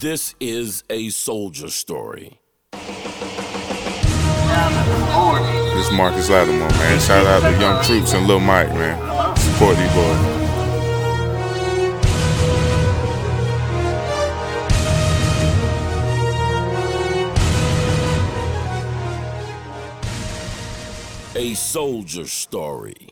This is a soldier story. This is Marcus Lattimore, man. Shout out to Young Troops and Lil Mike, man. Support these boys. A soldier story.